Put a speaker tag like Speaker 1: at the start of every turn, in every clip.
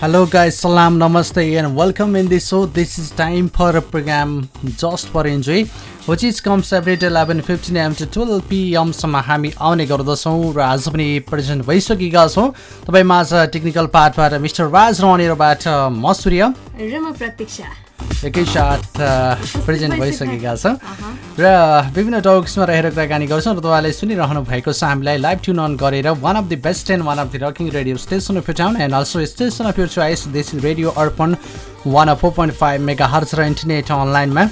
Speaker 1: Hello guys सलाम नमस्ते and welcome in this so this is time for program just for enjoy which is comes every eleven fifteen AM to twelve पिएमसम्म हामी आउने गर्दछौँ र आज पनि प्रेजेन्ट भइसकेका छौँ। तपाईँ माझ टेक्निकल पार्टबाट मिस्टर राज रबाट म सूर्य।
Speaker 2: र म प्रतीक्षा।
Speaker 1: एकैसाथ प्रेजेन्ट भइसकेका छौँ। र विभिन्न टक्समा रहेर कुराकानी गर्छौँ र तपाईँले सुनिरहनु भएको छ हामीलाई लाइभ ट्युन अन गरेर one of the best and one of the rocking radio station of town and also station of your choice this radio Arpan one of four point five mega hertz र internet अनलाइनमा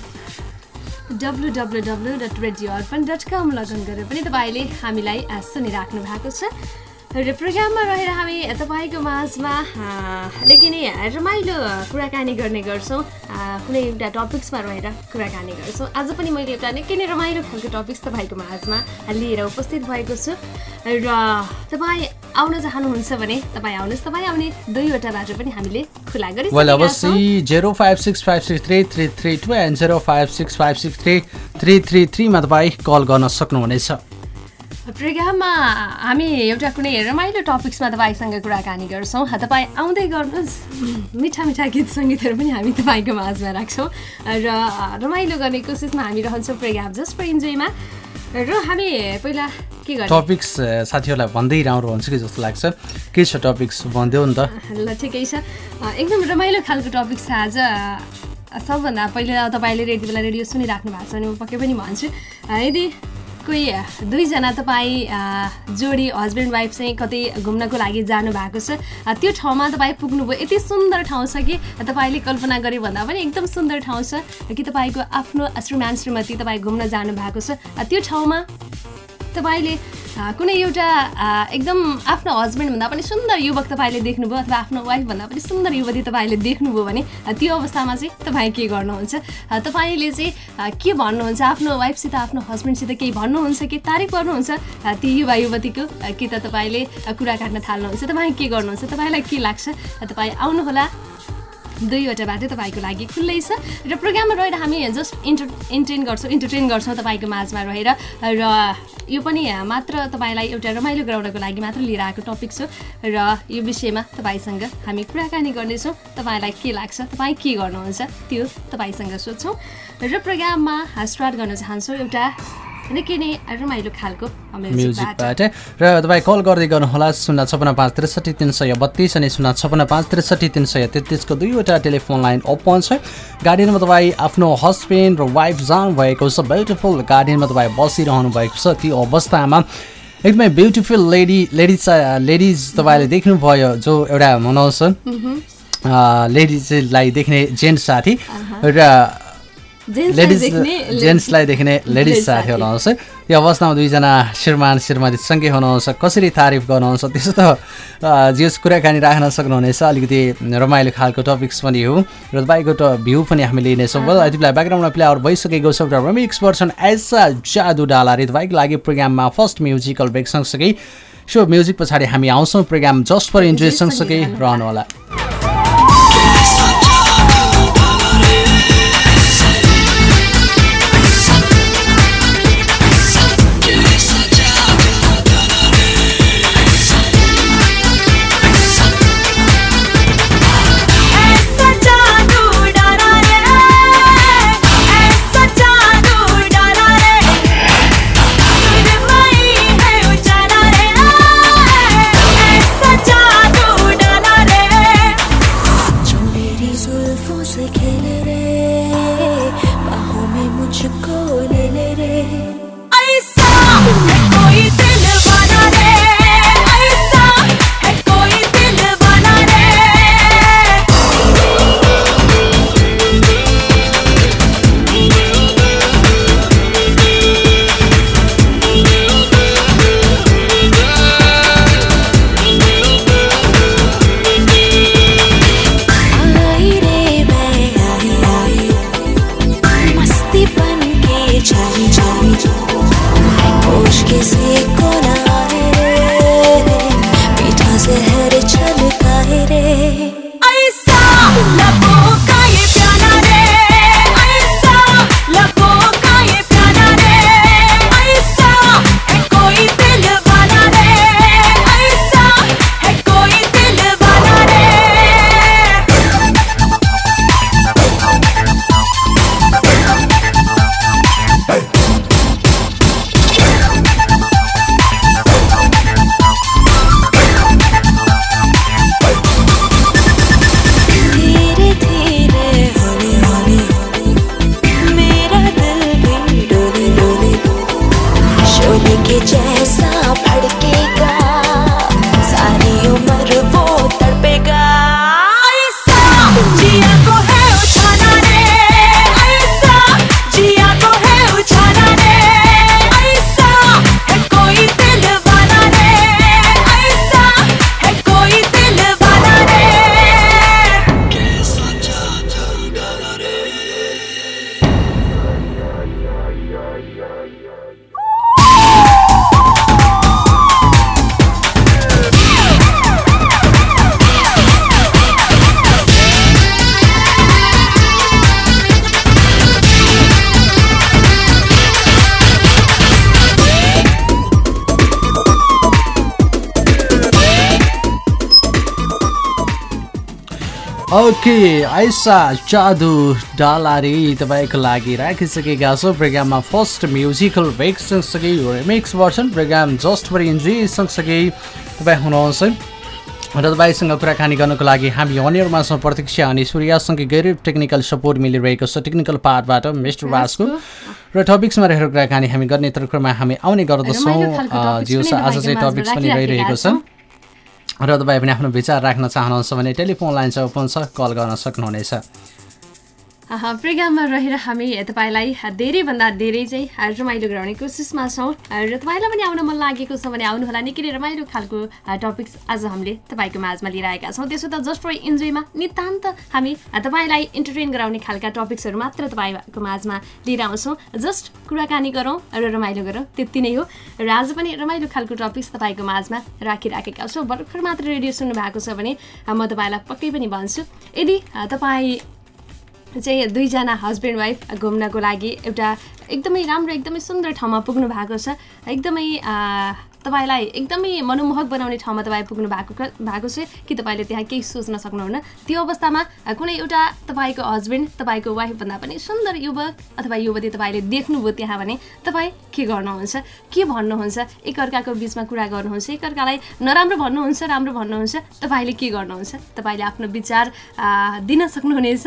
Speaker 2: W dot radio Arpan dot com login गरेर पनि तपाईँले हामीलाई आ, सुनिराख्नु भएको छ। र प्रोग्राममा रहेर हामी तपाईँको माझमा निकै नै रमाइलो कुराकानी गर्ने गर्छौँ। कुनै एउटा टपिक्समा रहेर कुराकानी गर्छौँ। आज पनि मैले एउटा निकै नै रमाइलो खालको टपिक्स तपाईँको माझमा लिएर उपस्थित भएको छु। र तपाईँ आउन चाहनुहुन्छ भने तपाईँ आउनुहोस् तपाईँ आउने दुईवटा बाटो पनि हामीले खुला
Speaker 1: अवশ্যई zero five six five six three three three two and zero five six five six three three three थ्रीमा तपाईँ कल गर्न सक्नुहुनेछ।
Speaker 2: प्रोग्राममा हामी एउटा कुनै रमाइलो टपिक्समा तपाईँसँग कुराकानी गर्छौँ। तपाईँ आउँदै गर्नुहोस्। मिठा मिठा गीत सङ्गीतहरू पनि हामी तपाईँको माझमा राख्छौँ। र रमाइलो गर्ने कोसिसमा हामी रहन्छौँ प्रोग्राम जस्ट फर इन्जोयमा। र हामी पहिला के गर्ने?
Speaker 1: टपिक्स साथीहरूलाई भन्दै राम्रो हुन्छ कि जस्तो लाग्छ। के छ टपिक्स? भनिदेऊ नि त।
Speaker 2: ल ठिकै छ। एकदम रमाइलो खालको टपिक छ आज। सबभन्दा पहिला तपाईँले यति बेला रेडियो सुनिराख्नु भएको छ भने म पक्कै पनि भन्छु। यदि कोही दुईजना तपाईँ जोडी हस्बेन्ड वाइफ चाहिँ कतै घुम्नको लागि जानु भएको छ त्यो ठाउँमा तपाईँ पुग्नुभयो। यति सुन्दर ठाउँ छ कि तपाईँले कल्पना गरे भन्दा पनि एकदम सुन्दर ठाउँ छ कि तपाईँको आफ्नो श्रीमान श्रीमती तपाईँ घुम्न जानु भएको छ त्यो ठाउँमा तपाईँले कुनै एउटा एकदम आफ्नो हस्बेन्डभन्दा पनि सुन्दर युवक तपाईँले देख्नुभयो अथवा आफ्नो वाइफभन्दा पनि सुन्दर युवती तपाईँले देख्नुभयो भने त्यो अवस्थामा चाहिँ तपाईँ के गर्नुहुन्छ? तपाईँले चाहिँ के भन्नुहुन्छ? आफ्नो वाइफसित आफ्नो हस्बेन्डसित केही भन्नुहुन्छ कि तारिफ गर्नुहुन्छ? ती युवा युवतीको कि त तपाईँले कुरा काट्न थाल्नुहुन्छ? तपाईँ के गर्नुहुन्छ? तपाईँलाई के लाग्छ? तपाईँ आउनुहोला। दुईवटा बाटो तपाईँको लागि खुल्लै छ। र प्रोग्राममा रहेर हामी जस्ट इन्टर इन्टेन गर्छौँ इन्टरटेन गर्छौँ तपाईँको माझमा रहेर। र यो पनि मात्र तपाईँलाई एउटा रमाइलो गराउनको लागि मात्र लिएर आएको टपिक छ। र यो विषयमा तपाईँसँग हामी कुराकानी गर्नेछौँ। तपाईँलाई के लाग्छ तपाईँ के गर्नुहुन्छ त्यो तपाईँसँग सोध्छौँ। र प्रोग्राममा स्टार्ट गर्न चाहन्छौँ एउटा निकै नै रमाइलो खालको म्युजिकबाट
Speaker 1: र तपाईँ कल गर्दै गर्नुहोला शून्य छपन्न पाँच त्रिसठी तिन सय बत्तिस अनि शून्य छपन्न पाँच त्रिसठी तिन सय तेत्तिसको दुईवटा टेलिफोन लाइन ओपन छ। गार्डनमा तपाईँ आफ्नो हस्बेन्ड र वाइफ जानुभएको छ ब्युटिफुल गार्डनमा तपाईँ बसिरहनु भएको छ त्यो अवस्थामा। एकदमै ब्युटिफुल लेडी लेडिज लेडिज तपाईँले देख्नुभयो जो एउटा भनाउँछ लेडिजलाई देख्ने जेन्ट्स साथी। र
Speaker 2: जेन्ट्सलाई
Speaker 1: लेडिज
Speaker 2: देख्ने
Speaker 1: लेडिज साथी। हुनुहुन्छ। यो अवस्थामा दुईजना श्रीमान श्रीमती सँगै हुनुहुन्छ। कसरी तारिफ गर्नुहुन्छ? त्यसो त अ, जस कुराकानी राख्न सक्नुहुनेछ। अलिकति रमाइलो खालको टपिक्स पनि हो। र तपाईँको त भ्यू पनि हामी लिनेछौँ। बेला ब्याकग्राउन्डमा प्ले आउट भइसकेको छ। र रमिक्स पर्सन एसा जादु डालाले तपाईँको लागि प्रोग्राममा फर्स्ट म्युजिकल ब्रेक सँगसँगै सो म्युजिक पछाडि हामी आउँछौँ। प्रोग्राम जस्ट फर इन्जोय सँगसँगै रहनुहोला। ओके आइसा जादु डालारी तपाईँको लागि राखिसकेका छौँ। प्रोग्राममा फर्स्ट म्युजिकल ब्रेक सँगसँगै remix version. Program just for enjoy सँगसँगै तपाईँ हुनुहुन्छ। र तपाईँसँग कुराकानी गर्नको लागि हामी अनियरमा छौँ। प्रतीक्षा अनि सूर्यसँगै गैर टेक्निकल सपोर्ट मिलिरहेको छ टेक्निकल पार्टबाट मिस्टर वासको र टपिक्समा रहेर कुराकानी हामी गर्ने तर्फमा हामी आउने गर्दछौँ। जिउ आज चाहिँ टपिक्स पनि रहिरहेको छ। र तपाईँ पनि आफ्नो विचार राख्न चाहनुहुन्छ भने टेलिफोन लाइन चाहिँ ओपन छ कल गर्न सक्नुहुनेछ।
Speaker 2: प्रोग्राममा रहेर हामी तपाईँलाई धेरैभन्दा धेरै चाहिँ रमाइलो गराउने कोसिसमा छौँ। र तपाईँलाई पनि आउन मन लागेको छ भने आउनुहोला। निकै नै रमाइलो खालको टपिक्स आज हामीले तपाईँको माझमा लिएर आएका छौँ। त्यसो त जस्ट फर इन्जोयमा नितान्त हामी तपाईँलाई इन्टरटेन गराउने खालका टपिक्सहरू मात्र तपाईँको माझमा लिएर आउँछौँ। जस्ट कुराकानी गरौँ र रमाइलो गरौँ। त्यति नै हो। र आज पनि रमाइलो खालको टपिक्स तपाईँको माझमा राखिराखेका छौँ। भर्खर मात्र रेडियो सुन्नु भएको छ भने म तपाईँलाई पक्कै पनि भन्छु यदि तपाईँ चाहिँ दुईजना हस्बेन्ड वाइफ घुम्नको लागि एउटा एकदमै राम्रो एकदमै सुन्दर ठाउँमा पुग्नु भएको छ। एकदमै तपाईँलाई एकदमै मनमोहक बनाउने ठाउँमा तपाईँ पुग्नु भएको भएको छ कि तपाईँले त्यहाँ केही सोच्न सक्नुहुन्न? त्यो अवस्थामा कुनै एउटा तपाईँको हस्बेन्ड तपाईँको वाइफभन्दा पनि सुन्दर युवक अथवा युवती तपाईँले देख्नुभयो त्यहाँ भने तपाईँ के गर्नुहुन्छ? के भन्नुहुन्छ? एकअर्काको बिचमा कुरा गर्नुहुन्छ एकअर्कालाई नराम्रो भन्नुहुन्छ राम्रो भन्नुहुन्छ तपाईँले के गर्नुहुन्छ? तपाईँले आफ्नो विचार दिन सक्नुहुनेछ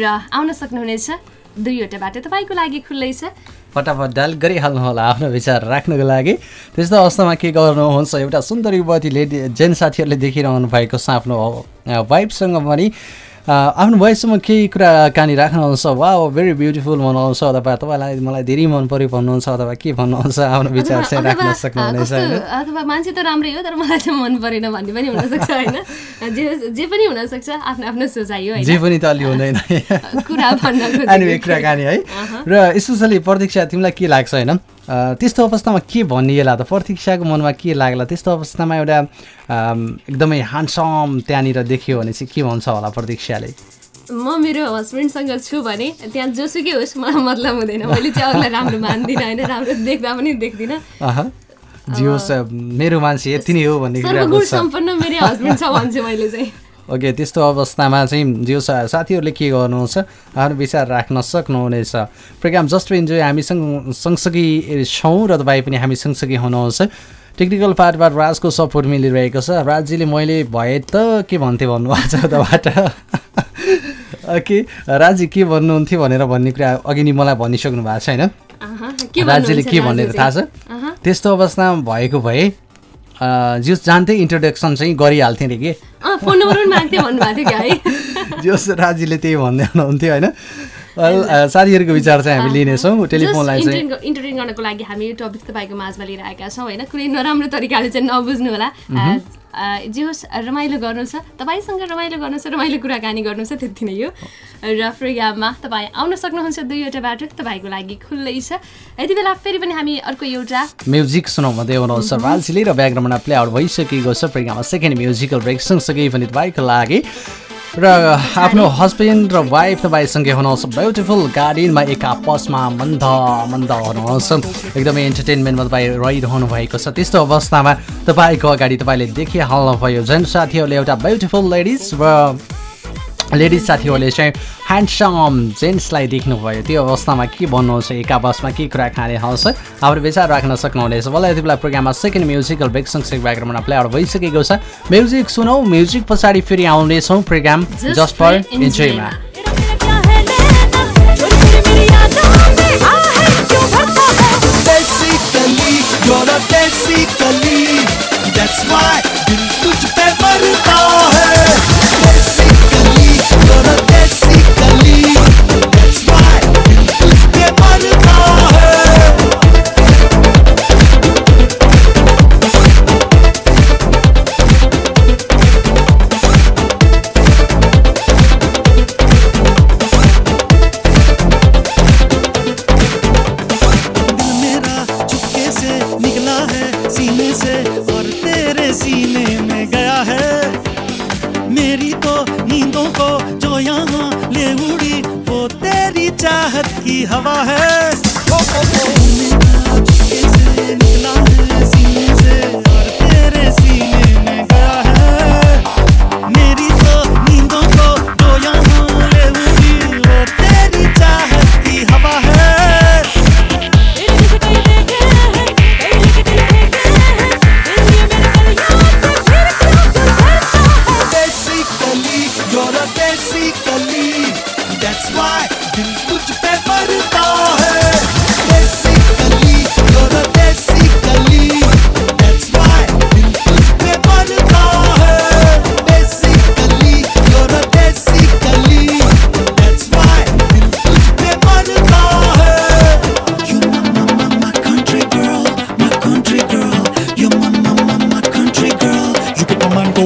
Speaker 2: र आउन सक्नुहुनेछ। दुईवटा बाटो तपाईँको लागि खुल्लै छ।
Speaker 1: फटाफट डायल गरिहाल्नु होला आफ्नो विचार राख्नको लागि। त्यस्तो अवस्थामा के गर्नुहुन्छ? एउटा सुन्दर युवती लेडी जेन साथीहरूले देखिरहनु भएको छ आफ्नो वाइफसँग पनि आफ्नो वाइफसँग केही कुराकानी राख्नुहुन्छ वा भेरी ब्युटिफुल भन्नुहुन्छ अथवा तपाईँलाई मलाई धेरै मन पऱ्यो भन्नुहुन्छ अथवा के भन्नुहुन्छ आफ्नो विचार चाहिँ राख्न सक्नुहुनेछ
Speaker 2: अथवा मान्छे त राम्रै हो तर मलाई चाहिँ मन परेन भन्ने पनि हुनसक्छ होइन? जे जे पनि हुनसक्छ आफ्नो आफ्नो सोचाइ हो
Speaker 1: जे पनि त अलि हुँदैन।
Speaker 2: कुरा भन्न।
Speaker 1: कुराकानी है। र स्पेसली प्रतीक्षा तिमीलाई के लाग्छ होइन? त्यस्तो अवस्थामा के भनिएला त प्रतीक्षाको मनमा के लाग्ला? त्यस्तो अवस्थामा एउटा एकदमै ह्यान्डसम त्यहाँनिर देखियो भने चाहिँ के भन्छ होला प्रतीक्षाले?
Speaker 2: म मेरो हस्बेन्डसँग छु भने त्यहाँ जोसुकै होस् मलाई मतलब हुँदैन। मैले चाहिँ अरूलाई राम्रो मान्दिनँ होइन? राम्रो देख्दा पनि देख्दिनँ।
Speaker 1: अह जियोस् मेरो मान्छे यति नै हो भन्ने
Speaker 2: सम्पन्न मेरो हस्बेन्ड छ भन्छु मैले चाहिँ।
Speaker 1: ओके त्यस्तो अवस्थामा चाहिँ सा- साथीहरूले के गर्नुहुन्छ आफ्नो विचार राख्न सक्नुहुनेछ। प्रोग्राम जस्ट इन्जोय हामी सँग सँगसँगै छौँ र तपाईँ पनि हामी सँगसँगै हुनुहुन्छ। टेक्निकल पार्टबाट राजको सपोर्ट मिलिरहेको छ। राजजीले मैले भए त के भन्थेँ भन्नुभएको छ उताबाट? ओके राजी के भन्नुहुन्थ्यो भनेर भन्ने कुरा अघि नै मलाई भनिसक्नु भएको छ होइन राज्यले के भनेर थाहा? छ? त्यस्तो अवस्थामा भएको भए जियो जान्थै इन्ट्रोडक्सन चाहिँ गरिहाल्थेँ अरे कि?
Speaker 2: फोन नम्बर पनि माग्थेँ भन्नुभएको थियो क्या है?
Speaker 1: जोस राजीले त्यही भन्दै हुनुहुन्थ्यो होइन? साथीहरूको विचार चाहिँ हामी लिनेछौँ टेलिफोन लाइन चाहिँ
Speaker 2: इन्टरटेन गर्नको लागि हामी यो टपिक तपाईँको माझमा लिएर आएका छौँ होइन? कुनै नराम्रो तरिकाले चाहिँ नबुझ्नु होला जे होस् रमाइलो गर्नु छ तपाईँसँग रमाइलो गर्नु छ रमाइलो कुराकानी गर्नु छ त्यति नै हो। र प्रोग्राममा तपाईँ आउन सक्नुहुन्छ दुईवटा बाटो तपाईँको लागि खुल्लै छ। यति बेला फेरि पनि हामी अर्को एउटा
Speaker 1: म्युजिक सुनाउँदै हुनुहुन्छ राजीले र ब्याकग्राउन्डमा प्ले आउट भइसकेको छ। प्रोग्राममा सेकेन्ड म्युजिकल ब्रेक सँगसँगै पनि तपाईँको लागि। र आफ्नो हस्बेन्ड र वाइफ तपाईँसँगै हुनुहुन्छ. ब्युटिफुल गार्डनमा एक आपसमा मन्द मन्द हुनुहुन्छ। एकदमै इन्टरटेनमेन्टमा तपाईँ रहिरहनु भएको छ। त्यस्तो अवस्थामा तपाईँको अगाडि तपाईँले देखिहाल्नु भयो जुन साथीहरूले एउटा ब्युटिफुल लेडिज र लेडिज साथीहरूले चाहिँ ह्यान्डसम जेन्ट्सलाई देख्नुभयो। त्यो अवस्थामा के भन्नुहुन्छ एक आपसमा के कुरा खाने हवस् हाम्रो विचार राख्न सक्नुहुनेछ। मलाई यति बेला प्रोग्राममा सेकेन्ड म्युजिकल ब्रेक सँगसँगै ब्याकग्राउन्डमा प्ले आउट भइसकेको छ। म्युजिक सुनौ म्युजिक पछाडि फेरि आउनेछौँ प्रोग्राम जस्ट फर इन्जोयमा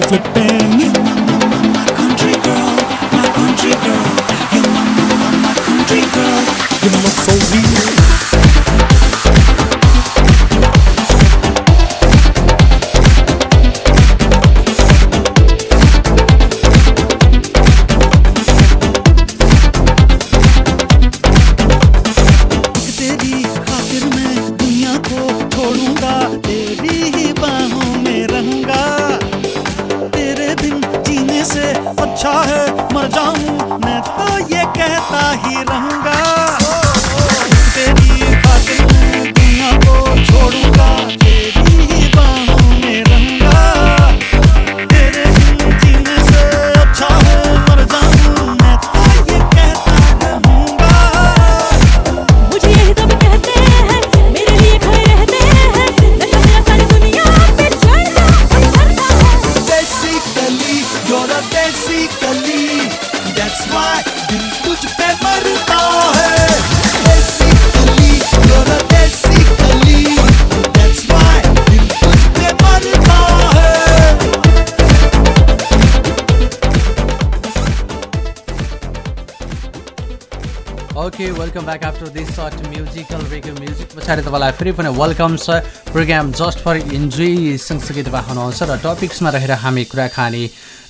Speaker 3: flipping.
Speaker 1: Okay welcome back after this short musical radio music पछाडि तपाईँलाई फेरि पनि वेलकम छ। प्रोग्राम जस्ट फर इन्जोय सँगसँगै तपाईँ हुनुहुन्छ र टपिक्समा रहेर हामी कुराकानी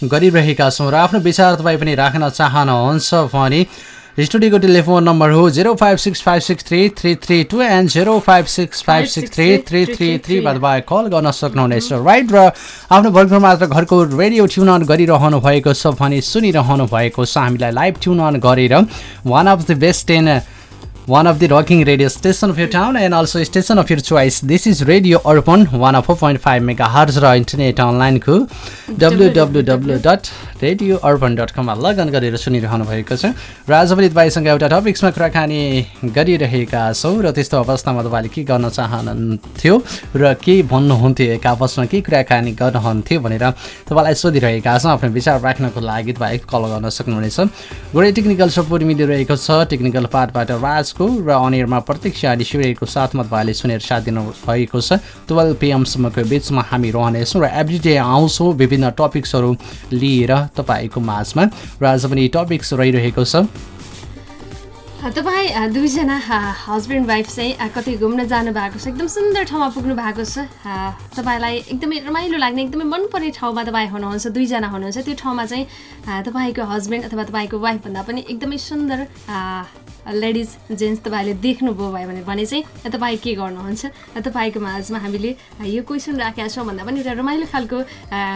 Speaker 1: गरिरहेका छौँ र आफ्नो विचार तपाईँ पनि राख्न चाहनुहुन्छ भने स्टुडियोको टेलिफोन नम्बर हो zero five six five six three three three two and zero five six five six three three three तपाईँ कल गर्न सक्नुहुनेछ। राइट र आफ्नो भर्खर मात्र घरको रेडियो ट्युन अन गरिरहनु भएको छ भने सुनिरहनु भएको छ। हामीलाई लाइभ ट्युन अन गरेर one of the best ten one of the rocking radio station of your town and also station of your choice this is radio Arpan one of four point five mega hertz र internet अनलाइनको W W W dot radio Arpan dot कममा लगन गरेर सुनिरहनु भएको छ। र आज पनि तपाईँसँग एउटा टपिक्समा कुराकानी गरिरहेका छौँ र त्यस्तो अवस्थामा तपाईँले के गर्न चाहनुहुन्थ्यो र के भन्नुहुन्थ्यो एक आपसमा के कुराकानी गर्नुहुन्थ्यो भनेर तपाईँलाई सोधिरहेका छौँ। आफ्नो विचार राख्नको लागि तपाईँ कल गर्न सक्नुहुनेछ। गुडे टेक्निकल सपोर्ट मिलिरहेको छ। टेक्निकल पार्टबाट राजको र अनियरमा प्रत्यक्ष अनि शिविरको साथमा तपाईँले सुनेर साथ दिनु भएको छ। टुवेल्भ पिएमसम्मको बिचमा हामी रहनेछौँ र एभ्रिडे आउँछौँ विभिन्न टपिक्सहरू लिएर तपाईँको माझमा। र आज पनि टपिक्स रहिरहेको छ।
Speaker 2: तपाईँ दुईजना हस्बेन्ड वाइफ चाहिँ कतै घुम्न जानु भएको छ? एकदम सुन्दर ठाउँमा पुग्नु भएको छ। तपाईँलाई एकदमै रमाइलो लाग्ने एकदमै मनपर्ने ठाउँमा तपाईँ हुनुहुन्छ दुईजना हुनुहुन्छ। त्यो ठाउँमा चाहिँ तपाईँको हस्बेन्ड अथवा तपाईँको वाइफ भन्दा पनि एकदमै सुन्दर लेडिज जेन्ट्स तपाईँले देख्नुभयो भयो भने चाहिँ तपाईँ के गर्नुहुन्छ? तपाईँको माझमा हामीले यो क्वेसन राखेका छौँ भन्दा पनि एउटा रमाइलो खालको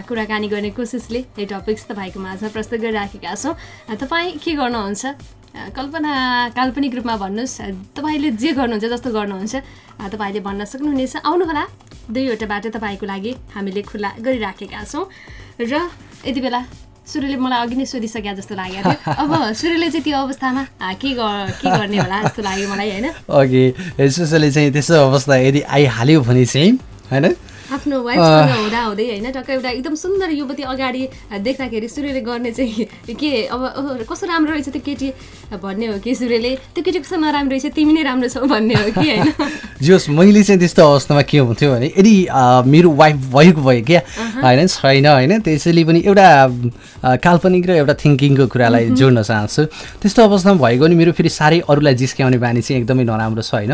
Speaker 2: कुराकानी गर्ने कोसिसले यो टपिक्स तपाईँको माझमा प्रस्तुत गरिराखेका छौँ। तपाईँ के गर्नुहुन्छ? कल्पना काल्पनिक रूपमा भन्नुहोस्। तपाईँले जे गर्नुहुन्छ जस्तो गर्नुहुन्छ तपाईँले भन्न सक्नुहुनेछ। आउनुहोला दुईवटा बाटो तपाईँको लागि हामीले खुला गरिराखेका छौँ। र यति बेला सूर्यले मलाई अघि नै सोधिसके जस्तो लागेको थियो। अब सूर्यले चाहिँ त्यो अवस्थामा के के गर्ने होला जस्तो लाग्यो मलाई होइन?
Speaker 1: अघि सुसले चाहिँ त्यस्तो अवस्था यदि आइहाल्यो भने चाहिँ होइन?
Speaker 2: आफ्नो वाइफसँग हुँदा हुँदै होइन टक्क एउटा एकदम सुन्दर युवती अगाडि देख्दाखेरि सूर्यले गर्ने चाहिँ के अब कस्तो राम्रो रहेछ त्यो केटी? भन्ने हो कि सूर्यले त्यो केटी कस्तो नराम्रो रहेछ तिमी नै राम्रो छौ भन्ने हो कि होइन?
Speaker 1: जोस् मैले चाहिँ त्यस्तो अवस्थामा के हुन्थ्यो भने यदि मेरो वाइफ भएको भए क्या होइन छैन होइन त्यसैले पनि एउटा काल्पनिक र एउटा थिङ्किङको कुरालाई जोड्न चाहन्छु। त्यस्तो अवस्थामा भएको नि मेरो फेरि साह्रै अरूलाई जिस्क्याउने बानी चाहिँ एकदमै नराम्रो छ होइन।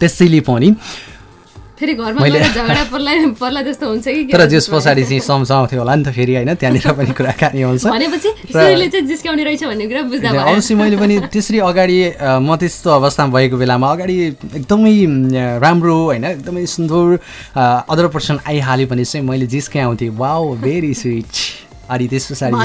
Speaker 1: त्यसैले पनि
Speaker 2: फेरि घरमा झगडा पर्ला पर्ला जस्तो हुन्छ कि
Speaker 1: तर जस। पछाडि चाहिँ सम्झाउँथ्यो होला नि त फेरि होइन त्यहाँनिर पनि कुराकानी हुन्छ।
Speaker 2: भनेपछि चाहिँ जिस्काउने रहेछ भन्ने कुरा बुझ्दा
Speaker 1: अवश्य मैले पनि त्यसरी अगाडि म त्यस्तो अवस्थामा भएको बेलामा अगाडि एकदमै राम्रो होइन एकदमै सुन्दर अदर पर्सन आइहाल्यो भने चाहिँ मैले जिस्काउँथेँ वाउ भेरी स्विट अनि त्यस पछाडि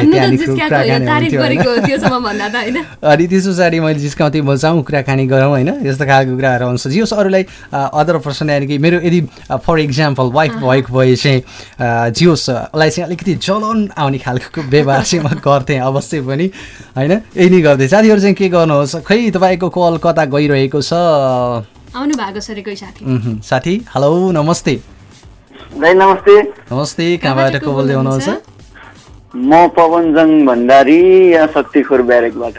Speaker 1: अनि त्यस पछाडि मैले जिस्काउँथेँ म जाउँ कुराकानी गरौँ होइन। यस्तो खालको कुराहरू हुन्छ जियोस् अरूलाई अदर पर्सन यानि कि मेरो यदि फर इक्जाम्पल वाइफ भएको भए चाहिँ अ, जियोस् उसलाई चाहिँ अलिकति जलन आउने खालको व्यवहार चाहिँ म गर्थेँ अवश्य पनि होइन। यही नै गर्दै साथीहरू चाहिँ के गर्नुहोस्? खै तपाईँको कल कता गइरहेको छ?
Speaker 2: आउनु भएको छ कोही साथी।
Speaker 1: साथी हेलो नमस्ते।
Speaker 4: नमस्ते।
Speaker 1: नमस्ते कहाँबाट को बोल्दै हुनुहुन्छ?
Speaker 4: म पवनजङ भण्डारी यहाँ शक्तिखोर ब्यारेकबाट?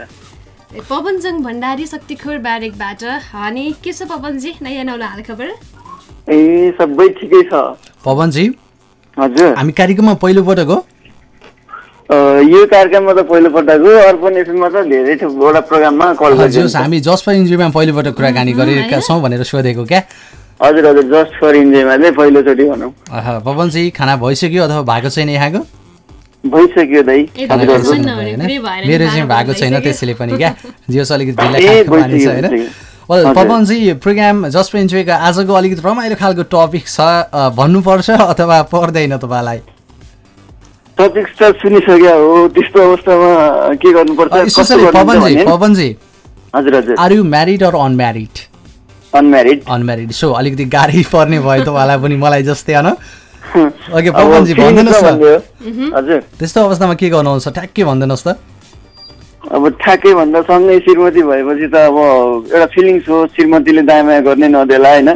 Speaker 2: ए, पवनजङ भण्डारी शक्तिखोर ब्यारेकबाट। अनि के छ पवनजी? नयाँ नौलो हाल खबर?
Speaker 4: ए सबै ठिकै छ।
Speaker 1: पवनजी?
Speaker 4: हजुर।
Speaker 1: हामी कार्यक्रममा पहिलोपटक हो?
Speaker 4: अ, यो कार्यक्रममा त पहिलोपटक हो। अर्पण एफएममा त धेरै वटा प्रोग्राममा कल
Speaker 1: हजुर
Speaker 4: गरिदिन्छ
Speaker 1: हामी जस्ट फर इन्जोयमा पहिलोपटक कुराकानी गरेका छौँ भनेर सोधेको क्या?
Speaker 4: हजुर हजुर जस्ट फर इन्जोयमा चाहिँ पहिलोचोटि भनौँ।
Speaker 1: पवनजी खाना भइसक्यो अथवा भएको छैन यहाँको?
Speaker 4: भइसक्यो दाइ।
Speaker 1: मेरो चाहिँ भएको छैन त्यसैले पनि क्या। जियोस् अलिकति ढिला छ होइन। पवनजी प्रोग्राम जस्ट फर इन्जोयको आजको अलिकति रमाइलो खालको टपिक छ भन्नुपर्छ अथवा पर्दैन तपाईँलाई?
Speaker 4: टपिक त सुनिसक्यो हो त्यस्तो अवस्थामा के गर्नुपर्छ कस्तो
Speaker 1: स्पेसली
Speaker 4: गर्नुपर्छ
Speaker 1: पवनजी
Speaker 4: भने? नि?
Speaker 1: पवनजी
Speaker 4: हजुर हजुर।
Speaker 1: Are you married or unmarried
Speaker 4: unmarried
Speaker 1: unmarried so अलिकति गाह्रै पर्ने भयो तपाईँलाई पनि मलाई जस्तै होइन? ओके पवनजी भनिदिनुहोस् न। त्यस्तो अवस्थामा के गर्नुहुन्छ? ठ्याक्कै भनिदिनुहोस् त।
Speaker 4: अब ठ्याक्कै भन्दा सँगै श्रीमती भएपछि त अब एउटा फिलिङ्स हो श्रीमतीले दायाँ गर्ने नदेला होइन?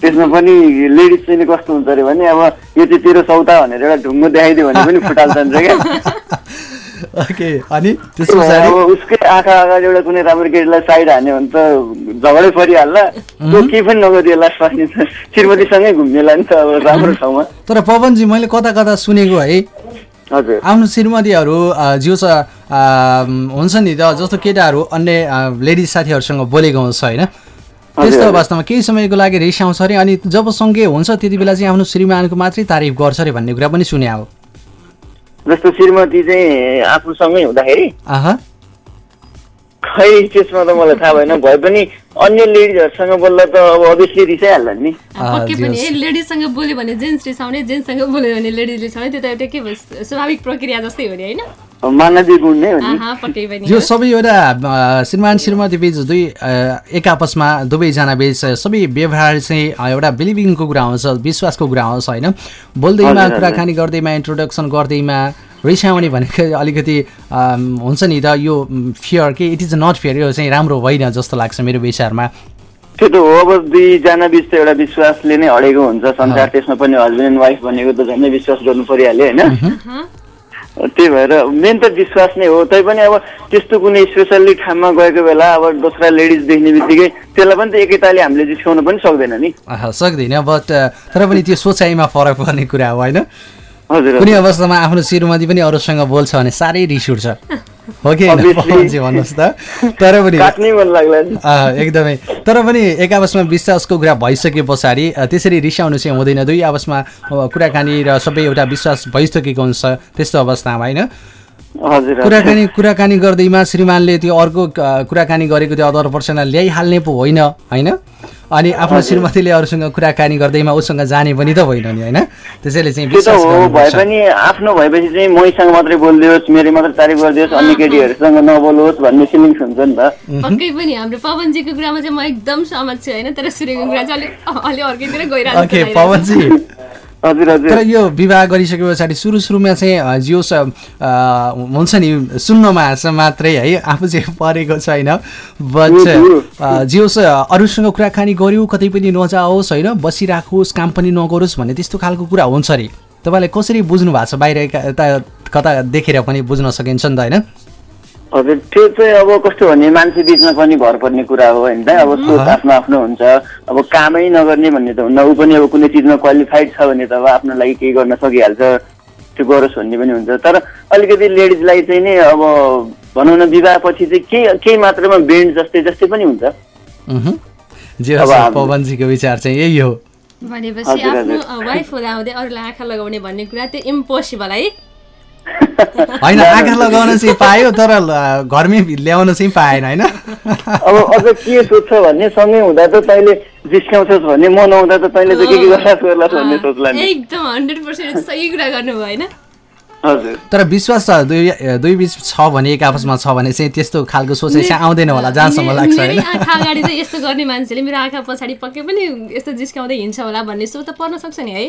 Speaker 4: त्यसमा पनि लेडिज चाहिँ नि कस्तो हुन्छ अरे भने अब यो चाहिँ तेरो सौता भनेर एउटा ढुङ्गो देखाइदियो भने पनि फुटाल जान्छ क्या।
Speaker 1: ओके अनि
Speaker 4: उसकै आँखा अगाडि एउटा कुनै राम्रो केटीलाई साइड हान्यो भने त झगडै परिहाल्ला। त्यो केही पनि नगरिएला स्वास्नी श्रीमतीसँगै घुम्नेला नि त अब राम्रो ठाउँमा।
Speaker 1: तर पवनजी मैले कता कता सुनेको है
Speaker 4: हजुर।
Speaker 1: आफ्नो श्रीमतीहरू जिउ छ हुन्छ नि त जस्तो केटाहरू अन्य लेडिज साथीहरूसँग बोलेको हुन्छ होइन? त्यस्तो। अवस्थामा केही समयको लागि रिसाउँछ अरे अनि जब सँगै हुन्छ त्यति बेला चाहिँ आफ्नो श्रीमानको मात्रै तारिफ गर्छ अरे भन्ने कुरा पनि सुने अब।
Speaker 4: जस्तो श्रीमती चाहिँ आफूसँगै हुँदाखेरि खै त्यसमा त मलाई थाहा भएन भए पनि अन्य लेडिजहरूसँग बोल्दा त अब अभियसली रिसाइहाल्ला नि
Speaker 2: पक्कै पनि। है लेडिजसँग बोल्यो भने जेन्ट्स रिसाउने जेन्ट्ससँग बोल्यो भने लेडिज रिसाउने त्यो त एउटा के भयो स्वाभाविक प्रक्रिया जस्तै हो नि होइन
Speaker 4: अब मानवीय गुण नै हो नि
Speaker 2: आहा पक्कै पनि
Speaker 1: यो। सबै एउटा श्रीमान श्रीमती बिच दुई एक आपसमा दुवैजना बिच सबै व्यवहार चाहिँ एउटा बिलिभिङको कुरा हुन्छ विश्वासको कुरा हुन्छ होइन बोल्दैमा। कुराकानी गर्दैमा इन्ट्रोडक्सन गर्दैमा रिसाउने भनेको अलिकति हुन्छ नि त यो फियर कि इट इज नट फियर यो चाहिँ राम्रो होइन जस्तो लाग्छ मेरो विचारमा।
Speaker 4: त्यो त हो अब दुईजना बिच त एउटा विश्वासले नै अडेको हुन्छ। संसार त्यसमा पनि हस्बेन्ड एन्ड वाइफ भनेको त झन् विश्वास गर्नु परिहाल्यो होइन। त्यही भएर मेन त विश्वास नै हो। तैपनि अब त्यस्तो कुनै स्पेसल्ली ठाउँमा गएको बेला अब दोस्रा लेडिज देख्ने बित्तिकै त्यसलाई पनि त एकैताले हामीले जिस्काउनु पनि सक्दैन नि।
Speaker 1: सक्दैन बट तर पनि त्यो सोचाइमा फरक पर्ने कुरा हो होइन? कुनै। अवस्थामा आफ्नो श्रीमती पनि अरूसँग बोल्छ भने साह्रै रिस उठ्छ। हो कि भन्नुहोस् त। तर पनि एकदमै। तर पनि एक आपसमा विश्वासको कुरा भइसके पछाडि त्यसरी रिसाउनु चाहिँ हुँदैन। दुई आपसमा कुराकानी र सबै एउटा विश्वास भइसकेको हुन्छ त्यस्तो अवस्थामा होइन। कुराकानी कुराकानी गर्दैमा श्रीमानले त्यो अर्को कुराकानी गरेको त्यो अदर पर्सनलाई ल्याइहाल्ने पो होइन होइन? अनि आफ्नो श्रीमतीले अरूसँग कुराकानी गर्दैमा उसँग जाने पनि त होइन नि होइन? त्यसैले चाहिँ
Speaker 4: भए पनि आफ्नो भएपछि चाहिँ मैसँग मात्रै बोलिदियोस् मेरो मात्रै तारिफ गरिदियोस् अन्य केटीहरूसँग नबोलोस् भन्ने फिलिङ्स हुन्छ नि त।
Speaker 2: पक्कै पनि हाम्रो पवनजीको कुरामा चाहिँ म एकदम सहमत छु होइन? तर सूर्यको कुरा चाहिँ अलिक अलि अर्कैतिर गइरहेको।
Speaker 1: पवनजी। तर यो विवाह गरिसके पछाडि सुरु सुरुमा चाहिँ अ, हुन्छ नि सुन्नमा हाँस मात्रै है आफू चाहिँ परेको छैन। बट जियोस् अरूसँग कुराकानी गऱ्यो कतै पनि नजाओस् होइन? बसिराखोस् काम पनि नगरोस् भन्ने त्यस्तो खालको कुरा हुन्छ अरे तपाईँले कसरी बुझ्नु भएको छ? बाहिर कता देखेर पनि बुझ्न सकिन्छ नि त होइन?
Speaker 4: हजुर त्यो चाहिँ अब कस्तो भने मान्छे बिचमा पनि भर पर्ने कुरा हो होइन। त अब सोच आफ्नो आफ्नो हुन्छ। अब कामै नगर्ने भन्ने त हुन्न। ऊ पनि अब कुनै चिजमा क्वालिफाइड छ भने त अब आफ्नो लागि केही गर्न सकिहाल्छ। त्यो गरोस् भन्ने पनि हुन्छ। तर अलिकति लेडिजलाई चाहिँ नि अब भनौँ न विवाहपछि चाहिँ केही केही मात्रामा बेन्ड जस्तै जस्तै पनि हुन्छ।
Speaker 1: जे पवनजीको विचार चाहिँ यही हो।
Speaker 2: भनेपछि आफ्नो। वाइफ हुँदा हुँदै अरूलाई आँखा लगाउने भन्ने कुरा त्यो इम्पोसिबल है।
Speaker 1: होइन आँखा लगाउन चाहिँ पायो तर ल- घरमै ल्याउन चाहिँ पाएन होइन?
Speaker 4: अब अझ के सोध्छ भने सँगै हुँदा त तैँले जिस्काउँछस् भने म नहुँदा त तैँले त के के गर्छस् गर्लास् भन्ने सोच्ला नि।
Speaker 2: एकदम हन्ड्रेड पर्सेन्ट सही कुरा गर्नुभयो होइन?
Speaker 4: हजुर।
Speaker 1: तर विश्वास छ दुई दुई बिच छ भने एक आपसमा छ भने चाहिँ त्यस्तो खालको सोचाइ चाहिँ आउँदैन होला जहाँसम्म
Speaker 2: मे-
Speaker 1: लाग्छ
Speaker 2: आँखा अगाडि चाहिँ यस्तो गर्ने मान्छेले मेरो आँखा पछाडि पक्कै पनि यस्तो जिस्काउँदै हिँड्छ होला भन्ने सोच त पर्न सक्छ नि है।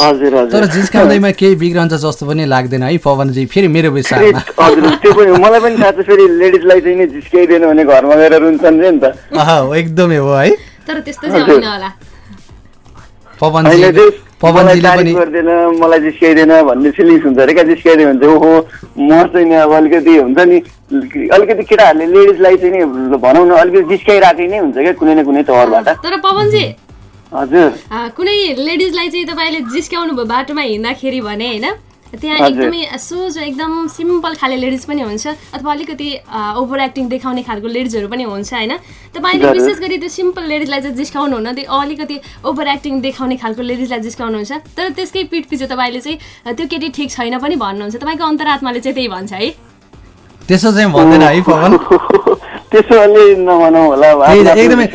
Speaker 1: तर जिस्काउँदैमा केही बिग्रन्छ जस्तो पनि लाग्दैन है पवनजी फेरि मेरो विचारमा
Speaker 4: हजुर त्यो पनि। मलाई पनि थाहा छ फेरि लेडिजलाई चाहिँ नि जिस्काइदिएन भने घरमा गएर रुन्छन् नि त।
Speaker 1: एकदमै हो है।
Speaker 2: तर त्यस्तो चाहिँ होइन होला।
Speaker 1: पवनजी पवनजीले पनि
Speaker 4: गर्दैन मलाई जिस्काइदिएन भन्ने फिलिङ्स हुन्छ। अरे क्या जिस्काइदियो भने चाहिँ ओहो म चाहिँ नि अब अलिकति हुन्छ नि अलिकति केटाहरूले लेडिजलाई चाहिँ नि भनौँ न अलिकति जिस्काइराखेकै नै हुन्छ क्या कुनै न कुनै तवरबाट।
Speaker 2: तर पवनजी
Speaker 4: हजुर।
Speaker 2: कुनै लेडिजलाई चाहिँ तपाईँले जिस्काउनु भयो बाटोमा हिँड्दाखेरि भने होइन? त्यहाँ। एकदमै सोझो एकदम सिम्पल खाले लेडिज पनि हुन्छ अथवा अलिकति ओभर एक्टिङ देखाउने खालको लेडिजहरू पनि हुन्छ होइन? तपाईँले। विशेष गरी त्यो सिम्पल लेडिजलाई चाहिँ जिस्काउनु हुन त्यो अलिकति ओभर एक्टिङ देखाउने खालको लेडिजलाई जिस्काउनुहुन्छ तर त्यसकै पिठ पछि तपाईँले चाहिँ त्यो केटी ठिक छैन पनि भन्नुहुन्छ। तपाईँको अन्तरात्माले चाहिँ त्यही भन्छ है।
Speaker 1: त्यसो चाहिँ भन्दैन है पवन।
Speaker 4: होला
Speaker 1: एकदमै।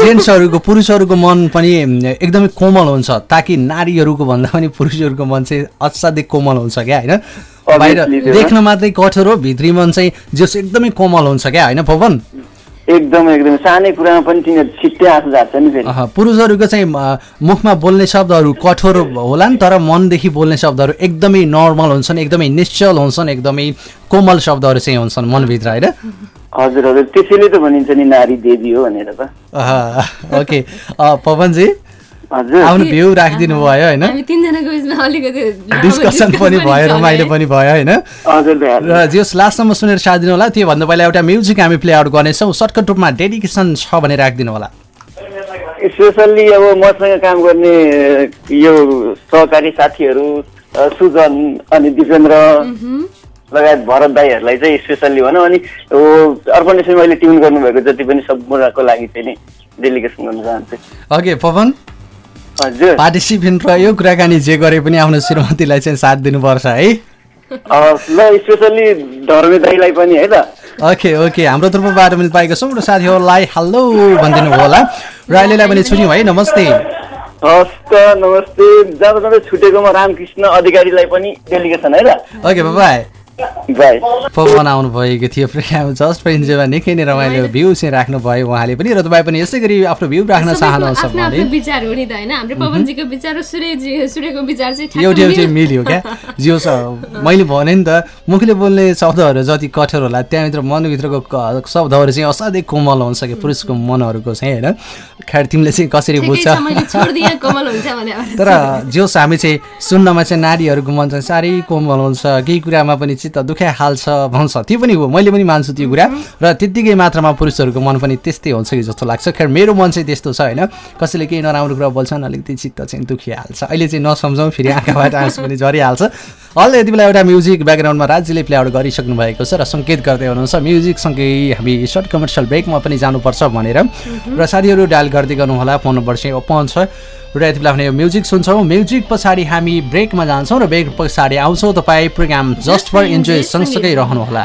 Speaker 1: जेन्ट्सहरूको पुरुषहरूको मन पनि एकदमै कोमल हुन्छ ताकि नारीहरूको भन्दा पनि पुरुषहरूको मन चाहिँ असाध्यै कोमल हुन्छ क्या होइन? बाहिर देख्न मात्रै कठोर हो भित्री मन चाहिँ जस एकदमै कोमल हुन्छ क्या होइन पवन
Speaker 4: एकदम एकदम। सानै कुरामा पनि तिनीहरू छिट्टै आँसु झार्छ नि फेरि।
Speaker 1: अह, पुरुषहरूको चाहिँ मुखमा बोल्ने शब्दहरू कठोर होलान् तर मनदेखि बोल्ने शब्दहरू एकदमै नर्मल हुन्छन् एकदमै निश्चल हुन्छन् एकदमै कोमल शब्दहरू चाहिँ हुन्छन् मनभित्र होइन?
Speaker 4: हजुर हजुर त्यसैले त भनिन्छ नि नारी देवी हो भनेर त।
Speaker 1: ओके। पवनजी? भ्यू राखिदिनु भयो होइन?
Speaker 2: हामी तिनजनाको बिचमा अलिकति लामो
Speaker 1: डिस्कसन पनि भयो
Speaker 2: छ
Speaker 1: रमाइलो
Speaker 2: है।
Speaker 1: पनि भयो होइन?
Speaker 4: हजुर दाइ, हजुर।
Speaker 1: र जस लास्टसम्म सुनेर साथ दिनु होला। त्योभन्दा पहिला एउटा म्युजिक हामी प्ले आउट गर्नेछौँ। सर्टकट रूपमा डेडिकेसन छ भने राखिदिनु होला।
Speaker 4: स्पेसल्ली अब मसँग काम गर्ने यो सहकारी साथीहरू सुजन अनि दिपेन्द्र। लगायत भरत दाईहरूलाई चाहिँ स्पेसल्ली भनौँ अनि अर्पण एसमा अहिले ट्युन गर्नुभएको जति पनि सम्पूर्णको लागि चाहिँ नि डेलिगेसन गर्न चाहन्छु
Speaker 1: ओके पवन?
Speaker 4: हजुर।
Speaker 1: पार्टिसिपेन्ट र यो कुराकानी जे गरे पनि आफ्नो श्रीमतीलाई चाहिँ साथ दिनुपर्छ है?
Speaker 4: ल स्पेसल्ली धर्मे दाईलाई पनि है त।
Speaker 1: Okay okay. हाम्रो तर्फबाट पनि पाएका सम्पूर्ण साथीहरूलाई हेलो भनिदिनु होला। र अहिलेलाई पनि छुट्यौँ है नमस्ते।
Speaker 4: हस् त नमस्ते। जाँदा जाँदै छुटेकोमा रामकृष्ण अधिकारीलाई पनि डेलिगेसन है त।
Speaker 1: ओके बाबा
Speaker 4: बाई
Speaker 1: पवन आउनु भएको थियो प्रोग्राम जस्ट फर इन्जोयमा निकै नै रमाइलो भ्यू चाहिँ राख्नुभयो उहाँले पनि। र तपाईँ पनि यसै गरी आफ्नो भ्यू राख्न चाहनुहुन्छ
Speaker 2: आफ्नो
Speaker 1: भने
Speaker 2: आफ्नो विचार हो नि त होइन। हाम्रो पवनजीको विचार र सूर्यको विचार चाहिँ ठ्याक्क
Speaker 1: एउटै एउटै
Speaker 2: मिल्यो।
Speaker 1: मिल्यो क्या। जियो छ। मैले भने नि त मुखले बोल्ने शब्दहरू जति कठोर होला त्यहाँभित्र मनभित्रको क- शब्दहरू चाहिँ असाध्यै कोमल हुन्छ कि पुरुषको मनहरूको चाहिँ होइन? खैर तिमीले चाहिँ कसरी बुझ्छ? तर जोस् हामी चाहिँ सुन्नमा चाहिँ नारीहरूको मन चाहिँ साह्रै कोमल हुन्छ। केही कुरामा पनि चित्त दुखाइहाल्छ भन्छ। त्यो पनि हो मैले पनि मान्छु त्यो कुरा। र त्यत्तिकै मात्रामा पुरुषहरूको मन पनि त्यस्तै हुन्छ कि जस्तो लाग्छ। खैर मेरो मन चाहिँ त्यस्तो छ होइन। कसैले केही नराम्रो कुरा बोल्छन् अलिकति चित्त चाहिँ दुखिहाल्छ अहिले चाहिँ नसम्झौँ फेरि आँखाबाट आँसु पनि झरिहाल्छ। हल यति बेला एउटा म्युजिक ब्याकग्राउन्डमा राज्यले प्ले आउट गरिसक्नु भएको छ र सङ्केत गर्दै हुनुहुन्छ। म्युजिकसँगै हामी सर्ट कमर्सियल ब्रेकमा पनि जानुपर्छ भनेर। र साथीहरू डायल गर्दै गर्नुहोला फोन नम्बर चाहिँ ओपन छ। र यति बेला भने म्युजिक सुन्छौँ। म्युजिक पछाडि हामी ब्रेकमा जान्छौँ र ब्रेक पछाडि आउँछौँ। तपाईँ प्रोग्राम जस्ट फर इन्जोय सँगसँगै रहनुहोला।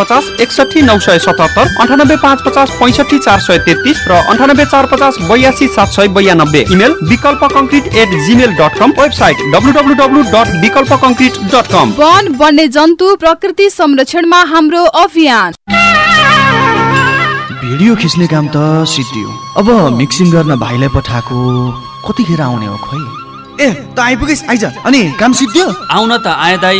Speaker 5: पचास एकसठी नौ सय सतहत्तर अन्ठानब्बे पाँच पचास पैँसठी चार सय तेत्तिस र अन्ठानब्बे चार पचास बयासी सात सय बयानब्बे। Email Bikalpa concrete at Gmail dot com website W W W dot Bikalpa concrete dot com
Speaker 6: वन वन्य जन्तु प्रकृति संरक्षणमा हाम्रो अभियान।
Speaker 7: भिडियो खिच्ने काम त सिद्धियो। अब मिक्सिङ गर्न भाइलाई पठाएको कतिखेर आउने हो खोइ? ए त आइपुगेस् आइज। अनि काम सिद्धियो?
Speaker 8: आउन त आए दाई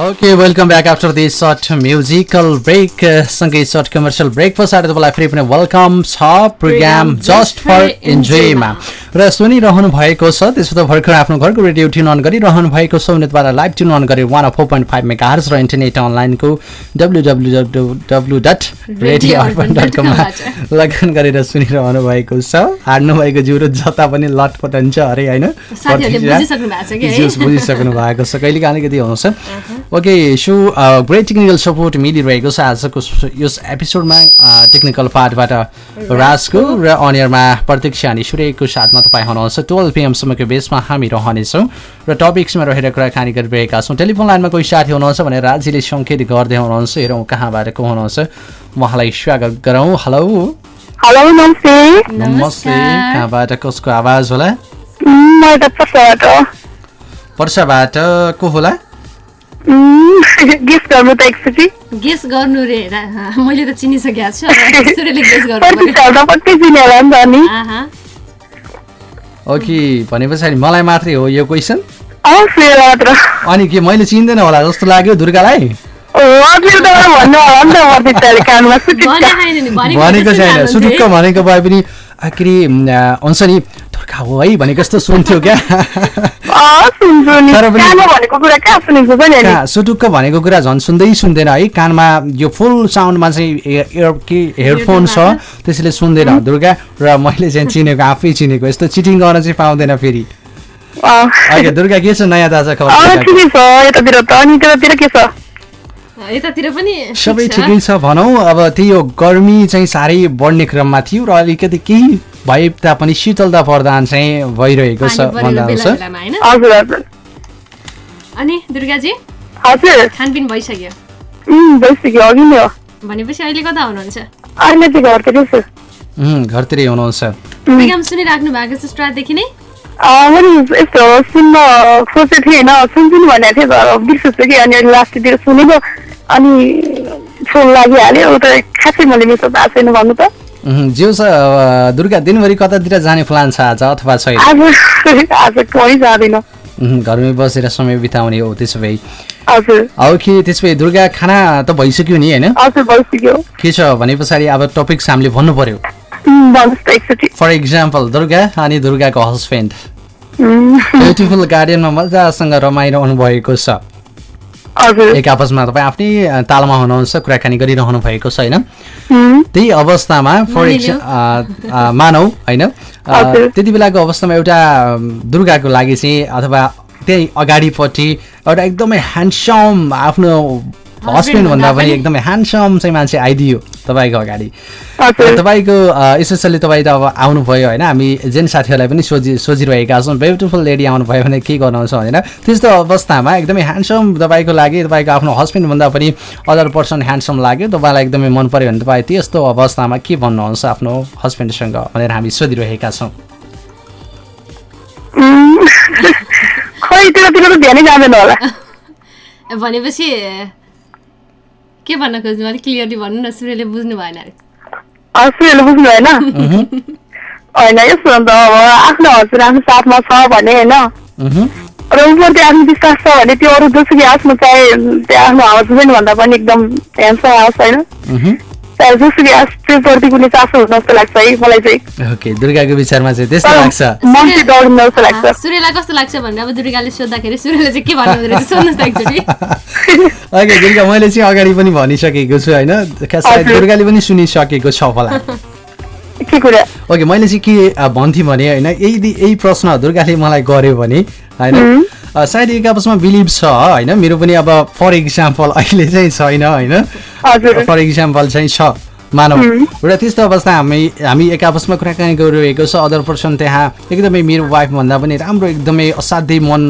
Speaker 1: Okay welcome back after the short musical break सँगै सर्ट कमर्सियल ब्रेक पछाडि तपाईँलाई फेरि पनि वेलकम छ। प्रोग्राम जस्ट फर इन्जोयमा र सुनिरहनु भएको छ त्यसो त भर्खर आफ्नो घरको रेडियो ट्युन अन गरिरहनु भएको छ उनीबाट लाइभ ट्युन अन गरी one four point five mega hertz र इन्टरनेट अनलाइनको W W W W dot radio Arpan dot कममा लगन गरेर सुनिरहनु भएको छ। हार्नु भएको जिउरो जता पनि लटपटन्छ अरे होइन?
Speaker 2: बुझिसक्नु भएको छ कि है?
Speaker 1: Yes, बुझिसक्नु भएको छ। कहिले अलिकति हुन्छ okay so great technical support मिलिरहेको छ आजको यस एपिसोडमा टेक्निकल पार्टबाट राजको र अनियरमा प्रत्यक्ष अनि सूर्यको साथमा तपाईँ हुनुहुन्छ। टुवेल्भ पिएमसम्मको बेसमा हामी रहनेछौँ र टपिक्समा रहेर कुराकानी गरिरहेका छौँ। टेलिफोन लाइनमा कोही साथी हुनुहुन्छ भने राजीले सङ्केत गर्दै हुनुहुन्छ। हेरौँ कहाँबाट को हुनुहुन्छ। उहाँलाई स्वागत गरौँ। हेलो
Speaker 9: हेलो नमस्ते।
Speaker 1: नमस्ते। कहाँबाट कसको आवाज होला?
Speaker 9: पर्साबाट
Speaker 1: को होला?
Speaker 9: गेस गर्नु त एकचोटि।
Speaker 2: गेस गर्नु रे मैले त चिनिसकेको छु सूर्यले गेस गर्नु।
Speaker 1: ओके भने पछाडि मलाई मात्रै हो यो क्वेसन अनि के मैले चिन्दैन होला जस्तो लाग्यो दुर्गालाई? भनेको छैन सुटुक्क भनेको भए पनि आखिरी हुन्छ नि दुर्गा हो है भनेको जस्तो सुन्थ्यो क्या?
Speaker 9: अँ सुन्छु नि।
Speaker 1: तर पनि-
Speaker 9: कानमा भनेको कुरा कहाँ सुनेको छ नि अनि?
Speaker 1: कहाँ? सुटुक्क भनेको कुरा झन् सुन्दै सुन्दैन है। कानमा यो फुल साउन्डमा चाहिँ एयर के हेडफोन छ त्यसैले सुन्दैन दुर्गा। र मैले चाहिँ चिनेको आफै चिनेको यस्तो चिटिङ गर्न चाहिँ पाउँदैन फेरि। दुर्गा के छ नयाँ ताजा
Speaker 9: अँ,
Speaker 1: खबर
Speaker 9: यतातिर त। अनि त्यतातिर के छ?
Speaker 2: यतातिर पनि
Speaker 1: सबै
Speaker 2: ठिक छ।
Speaker 1: ठिकै छ भनौँ। अब त्यही हो गर्मी चाहिँ साह्रै बढ्ने क्रममा थियो र अलिकति केही भए तापनि शीतलता प्रदान चाहिँ भइरहेको छ भन्दा हुन्छ
Speaker 2: अनि दुर्गाजी?
Speaker 9: हजुर।
Speaker 2: खानपिन भइसक्यो? भनेपछि अहिले कता हुनुहुन्छ?
Speaker 9: घरतिर छु।
Speaker 1: उम्, घरतिरै हुनुहुन्छ।
Speaker 2: प्रोग्राम सुनिराख्नु भएको छ स्टार्टदेखि नै?
Speaker 9: मैले यस्तो सुन्न सोचेको थिएँ होइन? सुन्छु नि भनेको थिएँ तर बिर्सेछु कि अनि अहिले लास्टतिर सुनेको अनि फोन लागिहाल्यो उता खासै मैले मिसो भएको छैन भन्नु त।
Speaker 1: जिउँछ अब, दुर्गा दिनभरि कतातिर जाने प्लान छ आज अथवा छैन? घरमै बसेर समय बिताउने हो त्यसो भए। अब कि त्यसो भए दुर्गा खाना त भइसक्यो नि होइन? के छ भने पछाडि अब टपिक्स हामीले भन्नु पर्यो। फर इक्जाम्पल दुर्गा अनि दुर्गाको हस्बेन्ड ब्युटिफुल गार्डनमा मजासँग रमाइरहनु भएको छ। एक आपसमा तपाईँ आफ्नै तालमा हुनुहुन्छ कुराकानी गरिरहनु भएको छ होइन? त्यही अवस्थामा फर मानौ होइन। त्यति बेलाको अवस्थामा एउटा दुर्गाको लागि चाहिँ अथवा त्यही अगाडिपट्टि एउटा एकदमै ह्यान्डसम आफ्नो हस्बेन्ड भन्दा पनि एकदमै ह्यान्डसम चाहिँ मान्छे आइदियो तपाईँको अगाडि। तपाईँको स्पेसल्ली तपाईँ त अब आउनुभयो होइन हामी जेन साथीहरूलाई पनि सोझि सोचिरहेका छौँ। ब्युटिफुल लेडी आउनुभयो भने के गर्नुहुन्छ भनेर। त्यस्तो अवस्थामा एकदमै ह्यान्डसम तपाईँको लागि तपाईँको आफ्नो हस्बेन्ड भन्दा पनि अदर पर्सन ह्यान्डसम लाग्यो। तपाईँलाई एकदमै मन पऱ्यो भने तपाईँ त्यस्तो अवस्थामा के भन्नुहुन्छ आफ्नो हस्बेन्डसँग भनेर हामी सोधिरहेका छौँ।
Speaker 9: खै त्यतातिर त ध्यानै जाँदैन होला।
Speaker 2: भनेपछि के भन्न खोज्नु अलिक क्लियरली भन्नु न सूर्यले बुझ्नु भएन अरे।
Speaker 9: हस्पिटल बुझ्नु होइन होइन यस्तो हो नि त अब आफ्नो हजुर आफ्नो साथमा छ भने होइन। र उपरति आफ्नो विश्वास छ भने त्यो अरू जसरी आफ्नो चाहे त्यो आफ्नो हस्बेन्ड भन्दा पनि एकदम ह्यान्डसम आओस् होइन जसरी प्रति कुनै चासो हुन जस्तो लाग्छ है मलाई चाहिँ।
Speaker 1: ओके दुर्गाको विचारमा चाहिँ त्यस्तो लाग्छ।
Speaker 9: मन चाहिँ दौडिन जस्तो लाग्छ।
Speaker 2: सूर्यलाई कस्तो लाग्छ भनेर अब दुर्गाले सोद्धाखेरि सूर्यले चाहिँ के भन्नु रहेछ सोध्नुहोस् त एकचोटि
Speaker 1: ओके दुर्गा मैले चाहिँ अगाडि पनि भनिसकेको छु होइन? सायद। दुर्गाले पनि सुनिसकेको छ होला।
Speaker 9: के कुरा?
Speaker 1: ओके मैले चाहिँ के भन्थेँ भने होइन यही यही प्रश्न दुर्गाले मलाई गर्यो भने होइन? सायद एक आपसमा बिलिभ छ होइन? मेरो पनि अब फर इक्जाम्पल अहिले चाहिँ छैन होइन? फर इक्जाम्पल चाहिँ छ। मानव। एउटा त्यस्तो अवस्था हामी हामी एक आपसमा कुराकानी गरिरहेको छ अदर पर्सन त्यहाँ एकदमै मेरो वाइफ भन्दा पनि राम्रो एकदमै असाध्यै मन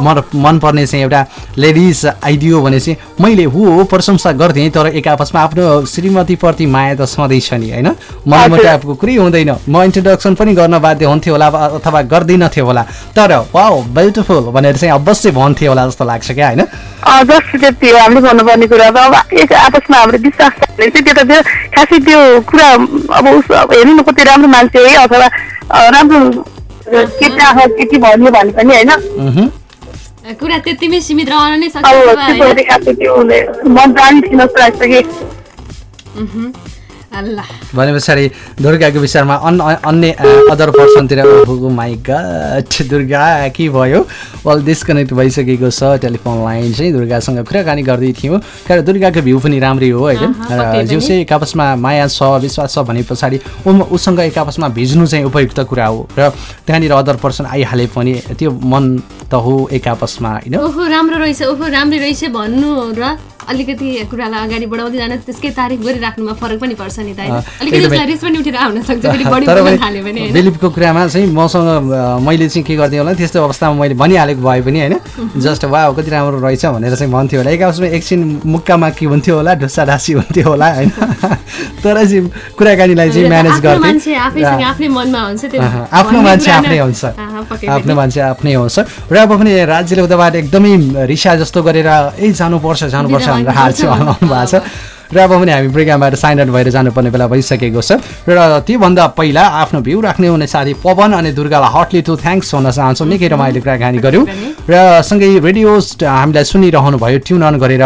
Speaker 1: मन मनपर्ने चाहिँ एउटा लेडिज आइदियो भने चाहिँ मैले हो हो प्रशंसा गर्थेँ तर एक आपसमा आफ्नो श्रीमतीप्रति माया त सधैँ छ नि होइन? मनमुटावको कुरै हुँदैन। म इन्ट्रोडक्सन पनि गर्न बाध्य हुन्थ्यो होला अथवा गर्दिनथ्यो होला। तर वाउ ब्युटिफुल भनेर चाहिँ अवश्य भन्थ्यो होला जस्तो लाग्छ क्या होइन?
Speaker 9: जस्तो त्यति हो। हामीले भन्नुपर्ने कुरा अब एक आपसमा हाम्रो विश्वास भने चाहिँ त्यो त त्यो खासै त्यो कुरा अब उस अब हेर्नु न कति राम्रो मान्छे है अथवा राम्रो केटा हो केटी भन्यो भने पनि होइन।
Speaker 2: कुरा त्यतिमै सीमित रहन नै सक्छ
Speaker 9: मन जाने थिएन जस्तो लाग्छ कि
Speaker 1: भने पछाडि दुर्गाको विषयमा अन अन्य अदर पर्सनतिर माई गट दुर्गा के भयो? वेल डिस्कनेक्ट भइसकेको छ टेलिफोन लाइन चाहिँ। दुर्गासँग कुराकानी गर्दै थियौँ। कारण दुर्गाको भ्यू पनि राम्रै हो होइन? र जिउ चाहिँ एक आपसमा माया छ विश्वास छ भने पछाडि उसँग एक आपसमा भिज्नु चाहिँ उपयुक्त कुरा हो। र त्यहाँनिर अदर पर्सन आइहाले पनि त्यो मन त हो एक आपसमा होइन?
Speaker 2: ओहो राम्रो रहेछ ओहो राम्रो रहेछ भन्नु र अलिकति कुरालाई अगाडि बढाउँदै जान त्यसकै तारिफ गरिराख्नुमा फरक पनि पर्छ। नि त होइन?
Speaker 1: दिलीपको कुरामा चाहिँ मसँग मैले चाहिँ के गर्थेँ होला त्यस्तो अवस्थामा मैले भनिहालेको भए पनि होइन? जस्ट वा कति राम्रो रहेछ भनेर चाहिँ भन्थ्यो होला। एक आपसमा एकछिन मुक्कामा के हुन्थ्यो होला ढुस्सा ढाँसी हुन्थ्यो होला होइन? तर चाहिँ कुराकानीलाई चाहिँ म्यानेज गर्थेँ।
Speaker 2: आफ्नै भन्ने
Speaker 1: मान्छे आफ्नै हुन्छ। आफ्नो। मान्छे आफ्नै हुन्छ र अब पनि राज्यले उताबाट एकदमै रिसा जस्तो गरेर ए जानुपर्छ जानुपर्छ भनेर हार चाहिँ हल्लाउनु भएको छ। र अब पनि हामी प्रोग्रामबाट साइन आउट भएर जानुपर्ने बेला भइसकेको छ। र त्योभन्दा पहिला आफ्नो भ्यू राख्ने हुने साथी पवन अनि दुर्गालाई हटली टु थ्याङ्क्स भन्न चाहन्छौँ। निकै रमाइलो कुराकानी गऱ्यौँ र सँगै रेडियो हामीलाई सुनिरहनु भयो ट्युन अन गरेर।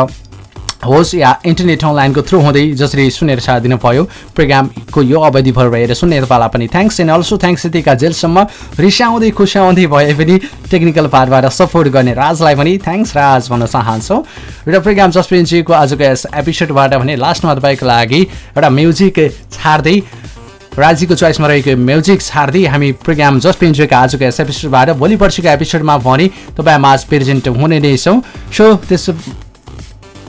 Speaker 1: होस् या इन्टरनेट अनलाइनको थ्रु हुँदै जसरी सुनेर साथ दिनु भयो प्रोग्रामको यो अवधिभर भएर सुन्ने तपाईँलाई पनि थ्याङ्क्स एन्ड अल्सो थ्याङ्क्स यतिका जेलसम्म रिसाउँदै खुसाउँदै भए पनि टेक्निकल पार्टबाट सपोर्ट गर्ने राजलाई पनि थ्याङ्क्स राज भन्न चाहन्छौँ। र प्रोग्राम जसपिन्जीको आजको यस एपिसोडबाट भने लास्टमा तपाईँको लागि एउटा म्युजिक छाड्दै राजीको चोइसमा रहेको म्युजिक छाड्दै हामी प्रोग्राम जस्ट पिन्चोको आजको यस एपिसोडबाट भोलि पर्सिको एपिसोडमा भने तपाईँमा आज प्रेजेन्ट हुने नै छौँ। सो त्यसो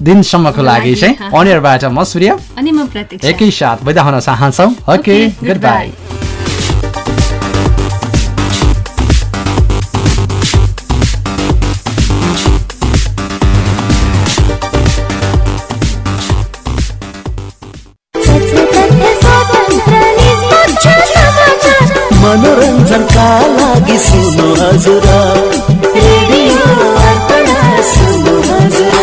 Speaker 1: दिनसम्मको लागि चाहिँ अनियरबाट म सूर्य।
Speaker 2: अनि म प्रतीक्षा।
Speaker 1: एकैसाथ बिदा हुन चाहन्छौँ। Okay good bye.
Speaker 3: मनोरञ्जनका लागि सुन्नु हजुर। रेडियो अर्पण सुन्नु हजुर।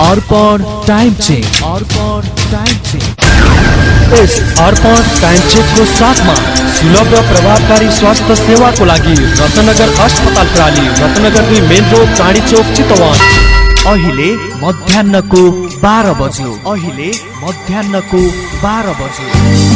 Speaker 10: Arpan time check Arpan time check यस अर्पण टाइम चेकको साथमा सुलभ र प्रभावकारी स्वास्थ्य सेवाको लागि रत्नगर अस्पताल प्राली रत्नगर दुई मेन रोड चाँडी चोक चितवन। अहिले मध्याहको बाह्र बज्यो। अहिले मध्याहको बाह्र बज्यो।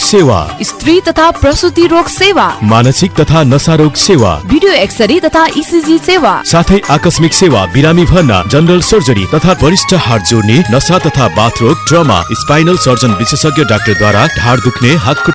Speaker 10: सेवा।
Speaker 6: स्त्री तथा प्रसुति रोग सेवा।
Speaker 10: मानसिक तथा नशारोग सेवा।
Speaker 6: भिडियो एक्सरे तथा इसिजी सेवा।
Speaker 10: साथै आकस्मिक सेवा बिरामी भर्ना जनरल सर्जरी तथा वरिष्ठ हात जोड्ने नसा तथा बाथरोग ट्रमा स्पाइनल सर्जन विशेषज्ञ डाक्टरद्वारा ढाड दुख्ने हात